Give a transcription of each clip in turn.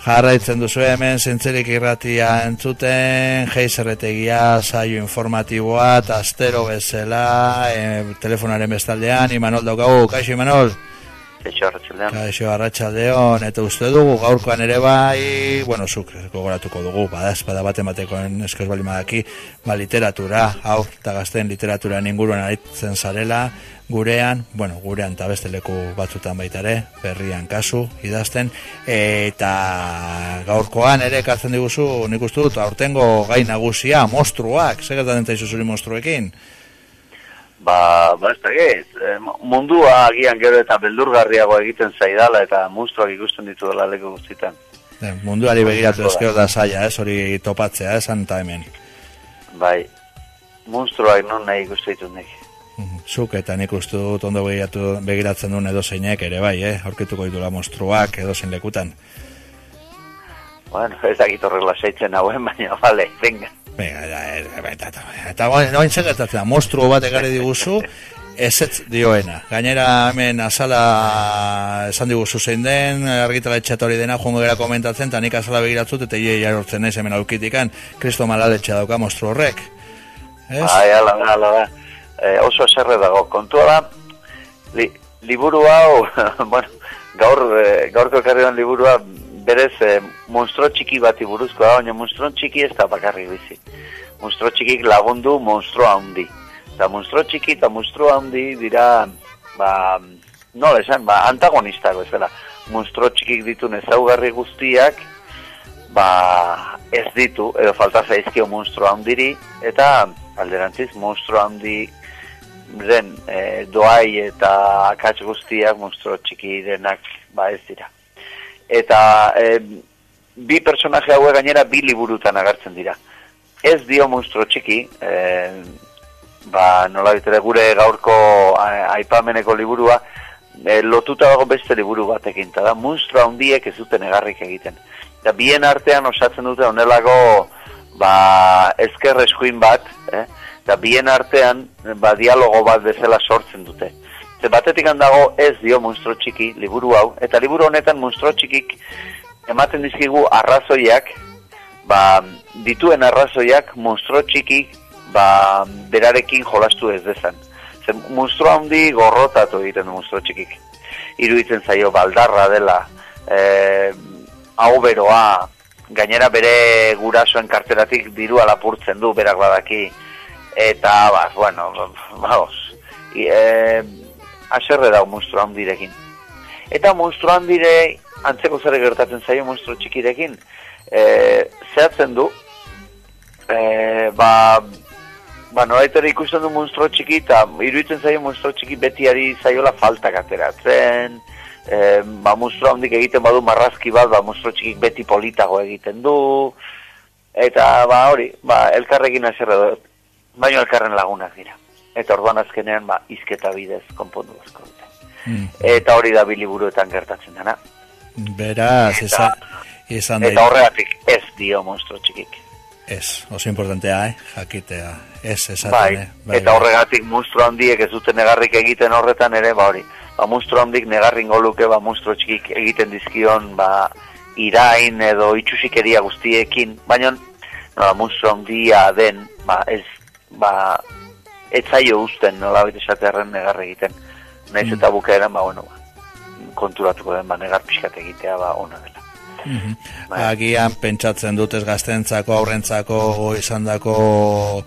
Jarraitzen duzu hemen zentzerik irratia entzuten, geizerretegia, saio informatiboa, astero bezala, e, telefonaren bestaldean, Imanol daukagu, kaixo Imanol? Kaixo arratxaldean. Kaixo arratxaldeon, eta uste dugu gaurkoan ere bai, bueno, zuk gogoratuko dugu, bada espada bat ematekoen eskaz bali madaki, ba, literatura, hau, eta gazten literatura inguruan aritzen zarela, gurean, bueno, gurean eta beste leku batzutan baita ere, berrian kasu, idazten, eta gaurkoan ere kartzen diguzu, nik uste dut, aurtengo gai nagusia, monstruak, segertan denta izuzuri monstruekin? Ba, ba ez da eh, mundua agian gero eta beldurgarriago egiten zaidala eta monstruak ikusten ditu dela leku guztietan. Eh, munduari begiratu ezkero da zaila, ez, hori topatzea, ez, anta hemen. Bai, monstruak non nahi ikusten ditu nek. Zuk eta nik uste dut ondo begiratu, begiratzen duen edo zeinek ere bai, eh? aurkituko ditula monstruak edo zein lekutan. Bueno, ez dakit horrela seitzen hauen, baina, vale, venga. Venga, eta, eta, eta, zegetatzen, monstruo bat egarri diguzu, ez ez dioena. Gainera hemen azala esan diguzu zein den, argitara etxatori dena, joango gara komentatzen, eta nik azala begiratzut, eta ie jarortzen ez hemen aukitikan, kristo malaletxe dauka monstru horrek. Ez? Ai, ala, ala, ala e, oso eserre dago. Kontua da, li, liburu hau, bueno, gaur, e, gaurko ekarri liburua, berez, e, monstro txiki bati buruzko da, baina monstro txiki ez da bakarrik bizi. Monstro txikik lagundu monstro handi. Eta monstro txiki eta monstro handi dira, ba, nola esan, ba, antagonistak bezala. Monstro txikik ditu ezaugarri guztiak, ba, ez ditu, edo falta zaizkio monstro handiri, eta alderantziz, monstro handi den e, doai eta akats guztiak monstro txiki denak ba ez dira. Eta e, bi personaje hauek gainera bi liburutan agertzen dira. Ez dio monstro txiki, e, ba nola bitere gure gaurko aipameneko liburua, e, lotuta dago beste liburu batekin, eta da monstro handiek ez duten egarrik egiten. Eta bien artean osatzen dute onelago ba, ezker eskuin bat, eh? eta bien artean ba, dialogo bat bezala sortzen dute. Ze batetik handago ez dio monstro txiki liburu hau, eta liburu honetan monstro txikik ematen dizkigu arrazoiak, ba, dituen arrazoiak monstro txiki ba, berarekin jolastu ez dezan. Ze monstro handi gorrotatu egiten du monstro txikik. Iruditzen zaio baldarra dela, e, beroa, gainera bere gurasoen karteratik diru alapurtzen du, berak badaki, eta ba, bueno, vamos, e, aserre da monstru handirekin. Eta monstru handire, antzeko zer gertatzen zaio monstru txikirekin, e, zehatzen du, e, ba, ba noraitere ikusten du monstru txiki, eta iruditzen zaio monstru txiki betiari zaiola faltak ateratzen, e, ba, monstru handik egiten badu marrazki bat, ba, monstru txikik beti politago egiten du, eta ba hori, ba, elkarrekin aserre baino elkarren lagunak dira. Eta orduan azkenean, ba, izketa bidez konpondu asko dute. Mm. Eta hori da biliburuetan gertatzen dena. Beraz, eta, izan Eta horregatik ez dio monstro txikik. Ez, oso importantea, eh? jakitea. Ez, esaten, bai, eh? bai, eta bai. horregatik monstro handiek ez dute negarrik egiten horretan ere, ba hori. Ba, monstro handik negarrin goluke, ba, monstro txikik egiten dizkion, ba, irain edo itxusikeria guztiekin, baina, no, monstro handia den, ba, ez ba, etzaio usten nola bete esatearen negar egiten. Naiz mm. eta bukaeran, ba, bueno, konturatuko den, ba, negar pixkat egitea, ba, ona dela. Mm -hmm. Agian pentsatzen dutez gaztentzako, aurrentzako, izan dako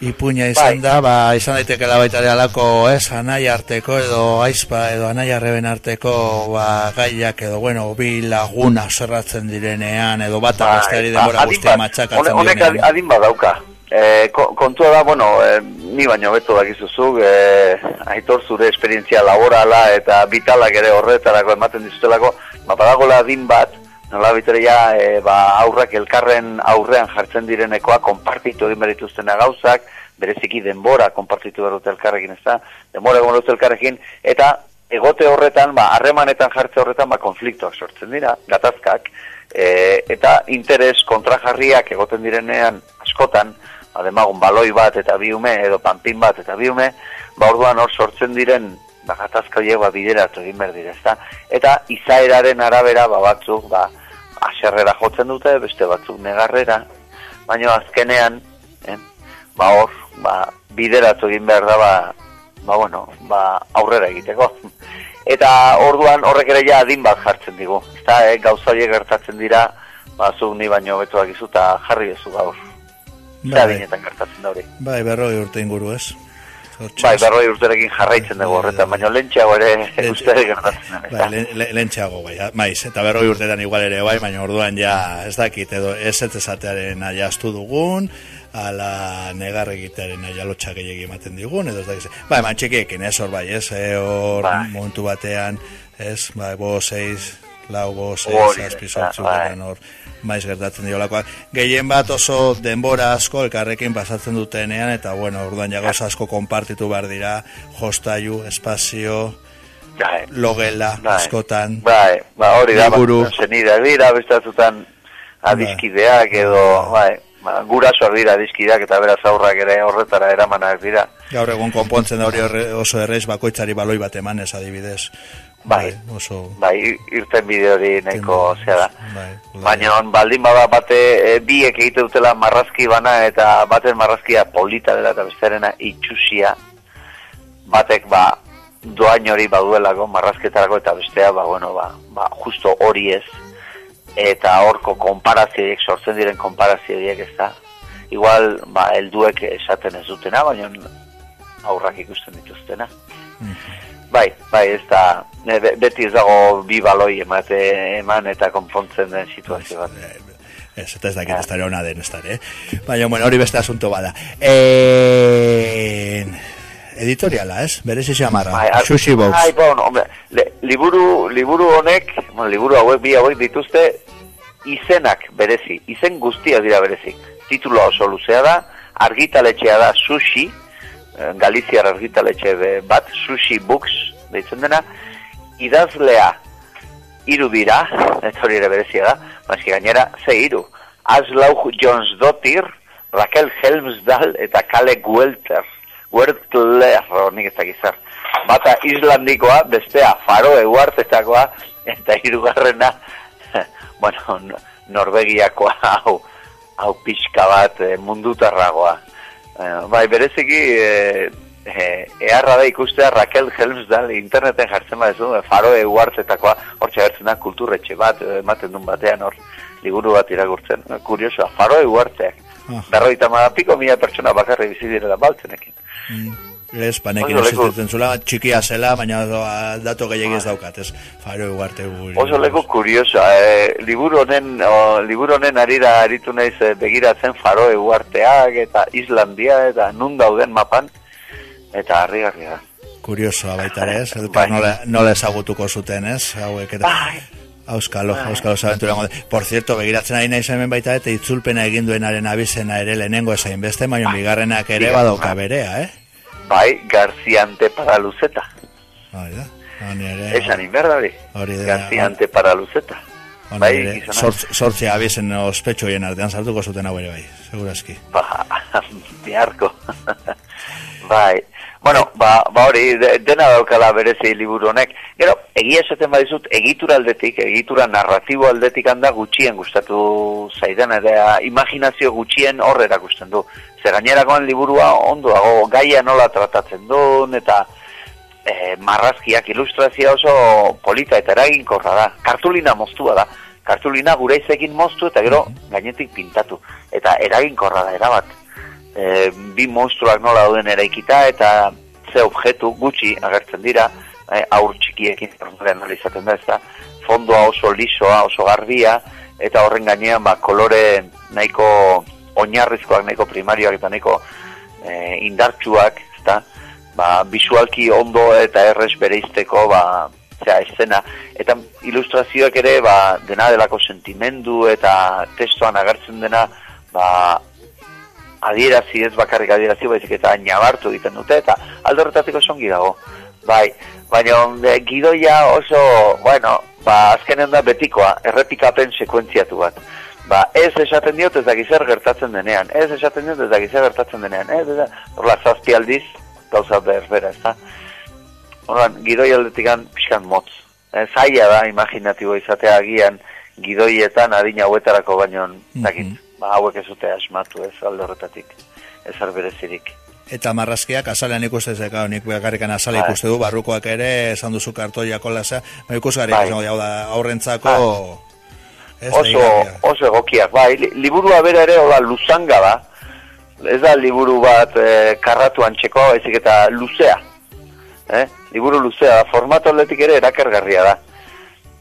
ipuña izan bai. da, ba, izan daiteke baita de alako, ez, anai arteko edo aizpa edo anai arreben arteko ba, gaiak edo, bueno, bi laguna zerratzen direnean edo bata bai. gazteari demora guztia matxakatzen. Honek adin badauka, E, kontua da, bueno, e, ni baino beto dakizuzuk, e, aitor zure esperientzia laborala eta bitalak ere horretarako ematen dizutelako, ba, badagola din bat, nola biterea, e, ba, aurrak elkarren aurrean jartzen direnekoa, konpartitu egin berituztena gauzak, bereziki denbora konpartitu berut elkarrekin, ez da, denbora egon berut elkarrekin, eta egote horretan, ba, harremanetan jartze horretan, ba, konfliktoak sortzen dira, gatazkak, e, eta interes kontrajarriak egoten direnean askotan, ademagun baloi bat eta biume edo panpin bat eta biume, ba orduan hor sortzen diren ba gatazka hoiek ba bideratu egin ber dira, ezta? Eta izaeraren arabera ba batzuk ba aserrera jotzen dute, beste batzuk negarrera, baina azkenean, eh, ba hor, ba, bideratu egin behar da, ba, ba, bueno, ba, aurrera egiteko. Eta orduan horrek ere ja adin bat jartzen digu. Eta eh, gauza gertatzen dira, ba, zu ni baino betuak izu eta jarri bezu gaur. Bai. adinetan gertatzen da hori. Bai, berroi urte inguru ez. Bai, berroi urterekin jarraitzen dugu horretan, baina lentxeago ere uste gertatzen da. Bai, lentxeago, bai, maiz, eta berroi urtetan igual ere bai, baina orduan ja ez dakit edo ez ez ezatearen aiaztu dugun, ala negar egitearen nahi alotxa ematen digun, edo ez da Bai, eman txekiekin, ez hor bai, ez, eh, hor bai. montu batean, ez, bai, bo, seiz, lau, bo, seiz, azpi, sortzu, bai. hor, maiz gertatzen diolakoak. Gehien bat oso denbora asko elkarrekin pasatzen dutenean, eta bueno, orduan jagoz asko konpartitu behar dira, jostaiu, espazio, bai. logela, bai. askotan, bai, ba, hori da, zenida, dira, bestatutan, adiskideak edo, bai, ba, gurasoak dira dizkidak eta beraz aurrak ere horretara eramanak dira. Gaur egun konpontzen da hori oso erreiz bakoitzari baloi bat emanez adibidez. Bai, bai, oso... bai irten bide hori neko zea da. Bai, Baina baldin bada bate e, biek egite dutela marrazki bana eta baten marrazkia polita dela eta besterena itxusia batek ba doain hori baduelako marrazketarako eta bestea ba, bueno, ba, ba, justo hori ez. Eta horko konparazioek sortzen diren konparazioek ez da. Igual ba helduek esaten ez dutena baina aurrak ikusten dituztena. Mm. Bai bai ez da beti ez dago bi baloi emate eman eta konpontzen den situazio bat Ez, eta ez dakit ez ona den ez eh? Baina, bueno, hori beste asunto bada. E... Editoriala, ez? Berez isi amarra. Bai, Sushi Box. Ai, bon, hombre, liburu, liburu honek, bueno, liburu hauek bi hauek dituzte, izenak berezi, izen guztia dira berezi. Titulo oso luzea da, argitaletxea da sushi, Galiziar argitaletxe bat, sushi books, deitzen dena, idazlea iru dira, ez hori ere berezia da, mazki gainera, ze iru, Aslauch Jones Dotir, Raquel Helmsdal eta Kale Guelter, Guertler, nik ez dakizar. Bata Islandikoa, bestea Faroe Uartetakoa, eta irugarrena bueno, Norvegiakoa hau, hau pixka bat e, mundutarragoa. E, bai, bereziki, e, e, eharra da ikustea Raquel Helmsdal interneten jartzen bat ez faroe uartzetakoa, hor txagertzen da kulturretxe bat, ematen duen batean hor, liburu bat iragurtzen. Kuriosoa, faroe uartzeak. Ah. Berroita ma piko mila pertsona bakarri bizidirela baltzenekin. Mm. Ez, panekin existitzen zula, txikia zela, baina dato gehiagiz ez daukat, ez, faro eguarte guri. Oso leku kuriosa, eh, liburu honen, o, liburu honen arira aritu naiz eh, begiratzen faro eguarteak eta Islandia eta nun dauden mapan, eta harri da. Kuriosoa baita ez, bai. nola, nola ezagutuko zuten ez, hauek eta... Bai. Auskalo, bai. auskalo zabentura Por cierto, begiratzen ari naiz hemen baita eta itzulpena egin duenaren abizena ere lehenengo esain beste, baina bai. bigarrenak ere badauka berea, eh? Bai, Garziante para Luzeta. Bai, da. Esan inberda hori. Garziante para Luzeta. Bai, sortzea abiesen ospetxo hien artean sartuko zuten hau ere bai, segurazki. Ba, biharko. bai, bueno, ba, ba hori, dena daukala berezi liburu honek. Gero, egia esaten badizut, egitura aldetik, egitura narratibo aldetik handa gutxien gustatu zaidan, ere imaginazio gutxien horre erakusten du. Zer gainerakoan liburua ondo dago gaia nola tratatzen duen, eta e, marrazkiak ilustrazia oso polita eta eraginkorra da. Kartulina moztua da. Kartulina gure izekin moztu eta gero gainetik pintatu. Eta eraginkorra da, erabat. E, bi monstruak nola duen eraikita eta ze objektu gutxi agertzen dira, e, aur txikiekin analizaten da, ez da, fondoa oso lisoa, oso garbia, eta horren gainean ba, kolore nahiko oinarrizkoak nahiko primarioak eta nahiko e, indartsuak, ezta? Ba, visualki ondo eta errez bereizteko ba, zera, escena. Eta ilustrazioak ere ba, dena delako sentimendu eta testoan agertzen dena ba, adierazi ez bakarrik adierazi baizik eta nabartu egiten dute eta aldorretatiko songi dago. Bai, baina e, gidoia oso, bueno, ba, azkenen da betikoa, errepikapen sekuentziatu bat ba, ez esaten diot ez dakizer gertatzen denean, ez esaten diot ez dakizer gertatzen denean, ez, ez, horla zazpi aldiz, gauza berbera, ez da. Horran, gidoi aldetik pixkan motz. Ez, zaila da, imaginatibo izatea agian, gidoietan adina hauetarako baino, dakit, ba, hauek ez dute asmatu ez alde horretatik, ez berezirik. Eta marrazkiak azalean ikuste zeka, nik bakarrikan azale Bai. ikuste du, barrukoak ere, esan duzu kartoiako lasa, ba ikusgarri, Bai. bai. hau da, aurrentzako... ez da Oso, igarria. oso egokiak, bai, li- liburua bera ere, hola, luzanga da, ez da liburu bat e, karratu antxeko, baizik eta luzea, eh? liburu luzea formato aldetik ere erakargarria da.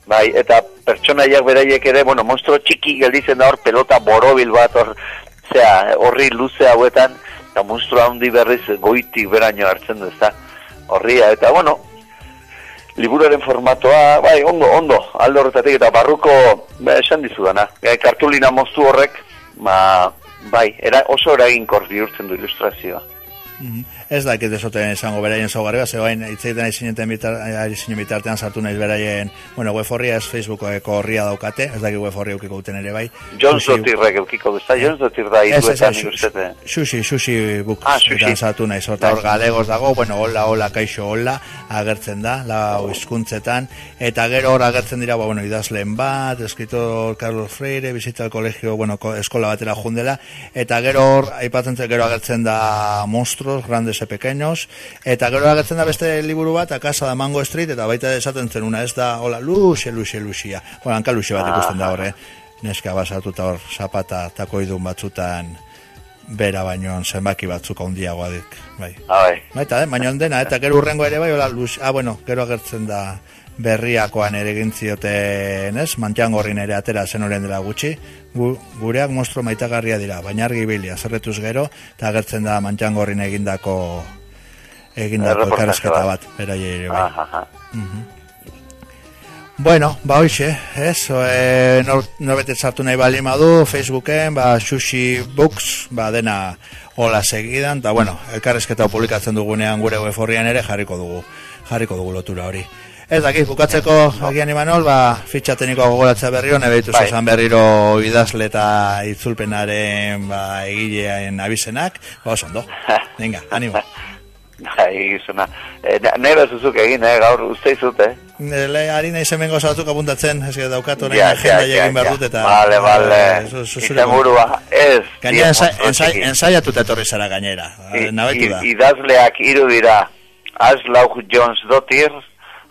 Bai, eta pertsonaiak beraiek ere, bueno, monstro txiki gelditzen da hor, pelota borobil bat hor, zea, horri luze hauetan, eta monstro handi berriz goitik beraino hartzen du, ezta? Horria, eta bueno, liburuaren formatoa, bai, ondo, ondo, alde horretatik eta barruko, ba, esan dizudana, e, kartulina moztu horrek, ba, bai, era, oso eraginkor bihurtzen du ilustrazioa. Mhm. Ez dakit ezoten izango beraien zaugarria, ze bain itzaiten ari zineten bitar, ari zinen bitartean sartu naiz beraien, bueno, web horria ez Facebookeko horria daukate, ez dakit web horria eukiko duten ere bai. John Sushi- Zotirrek eukiko du, ezta? John Zotir da ez, ikustete. Sushi, sushi books, Ah, eta sartu naiz, horta hor galegos dago, bueno, hola, hola, kaixo, hola, agertzen da, lau hizkuntzetan, eta gero hor agertzen dira, ba, bueno, idazleen bat, escritor Carlos Freire, visita al colegio, bueno, ko- eskola batera jundela, eta gero hor, aipatzen zen, gero agertzen da monstruos, grandes e pequeños, eta gero agertzen da beste liburu bat, a casa da Mango Street, eta baita esaten zen una, ez da, hola, luxe, luxe, luxia, bueno, hanka luxe bat ikusten da horre, neska basatuta hor, zapata, takoidun batzutan, bera baino zenbaki batzuk handiagoa dik, bai. Ah, bai. Baita, eh, baino dena, eta gero urrengo ere bai, hola, luz, ah, bueno, gero agertzen da berriakoan ere egin zioten, ez, mantxangorrin ere atera zen horren dela gutxi, gu, gureak monstro maitagarria dira, baina argi bilia, zerretuz gero, eta agertzen da mantxangorrin egindako egindako elkarrizketa bat. beraiei ere bai. Ah, ah, ah. Bueno, ba hoxe, ez, e, nor, norbete sartu nahi bali madu, Facebooken, ba, Sushi Books, ba, dena hola segidan, eta bueno, elkarrezketa publikatzen dugunean gure web horrian ere jarriko dugu, jarriko dugu lotura hori. Ez dakit, bukatzeko agian Imanol, ba, fitxateniko gogoratzea berriro, nebe dituz Bai. esan berriro idazle eta itzulpenaren ba, egilean abizenak, ba, oso ondo. Venga, animo. Bai, gizuna. E, Nera zuzuk egin, eh, gaur uste izut, eh? Le, ari nahi zemen gozatzuk apuntatzen, ez que daukat orain Ja, agenda ja, ja, egin behar dut eta... Vale, vale. Zu- zu- zure Izenburua, ez. Gainera, ensaiatuta etorri zara gainera, nabetu da. Idazleak hiru dira. Aslauch Jones Dotir,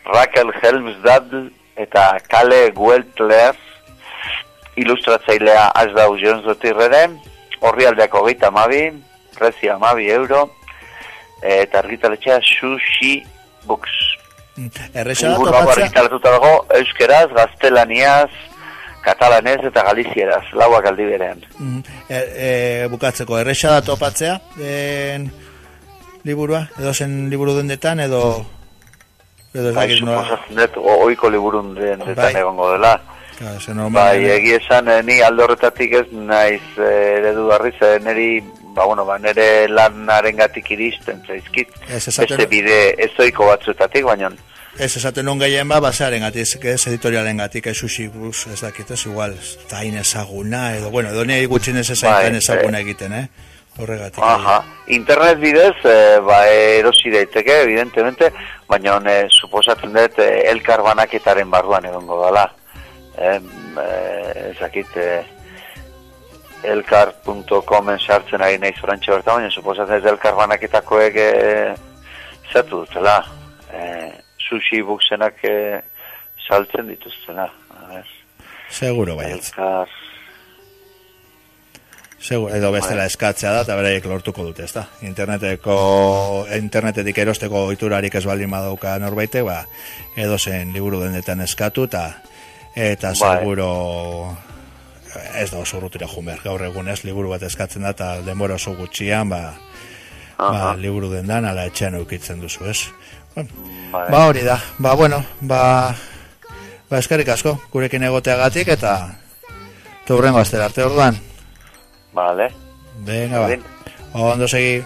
Raquel Helmsdad eta Kale Gueltler ilustratzailea Aslau Jones Dotir ere, horri aldeako geita amabi, prezia amabi euro, eta argitaletxea Sushi Books. Erresa da Liburu hau topatzea, argitaratuta dago euskeraz, gaztelaniaz, katalanez eta galizieraz, lauak aldi berean. Mm, e, e, bukatzeko, erresa da topatzea, en, liburua, edo zen liburu dendetan, edo... edo Bai, suposatzen dut, oiko liburun den Bai. egongo dela. Normal, Bai, egi esan, eh, ni alde horretatik ez naiz eh, eredu barriz, eh, neri, ba, bueno, ba, nere lanaren gatik iristen zaizkit. Ez esaten- Beste bide ezoiko batzuetatik, baina Ez esaten non gehien ba, basearen gatik, ez editorialen gatik, ez sushi bus, ez dakit, ez igual, hain ezaguna, edo, bueno, edo nire gutxinez ez Bai, ezaguna eh. egiten, eh? Horregatik. Aha, internet bidez, eh, ba, erosi daiteke, evidentemente, baina eh, suposatzen dut eh, elkar banaketaren barruan egongo dela. Eh, eh, ezakit, eh, elkar.comen sartzen ari nahi zorantxe bertan, baina suposatzen dut elkar banaketakoek eh, zertu dutela. Eh, sushi buksenak eh, saltzen dituztena. Seguro baietz. elkar... Seguro, edo bestela eskatzea da, eta beraiek lortuko dute, ezta? Interneteko, internetetik erosteko oiturarik ez baldin badauka norbaite, ba, edo zen liburu dendetan eskatu, eta eta Bai. seguro ez da oso urrutira jumer, gaur egun ez liburu bat eskatzen da, eta denbora oso gutxian, ba, ba liburu dendan, ala etxean eukitzen duzu, ez? Bueno, Bai. ba hori da, ba bueno, ba, ba eskerrik asko, gurekin egoteagatik, eta eta hurrengo arte orduan. Vale. Venga, ba. Berdin. Ondo segi.